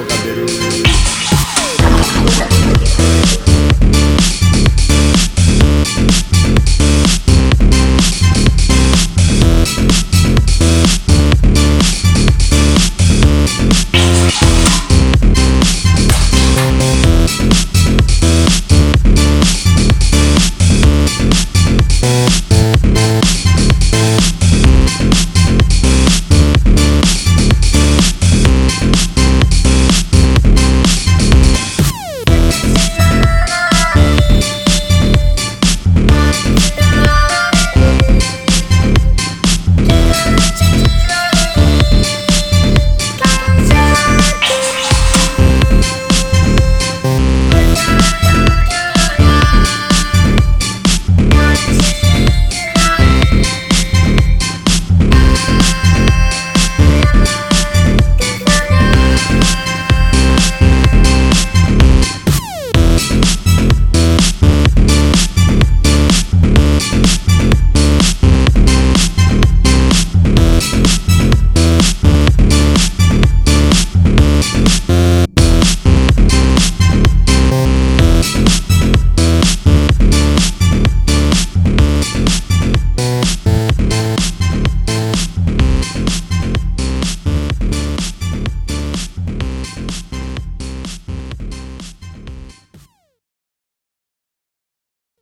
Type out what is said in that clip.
solta beru.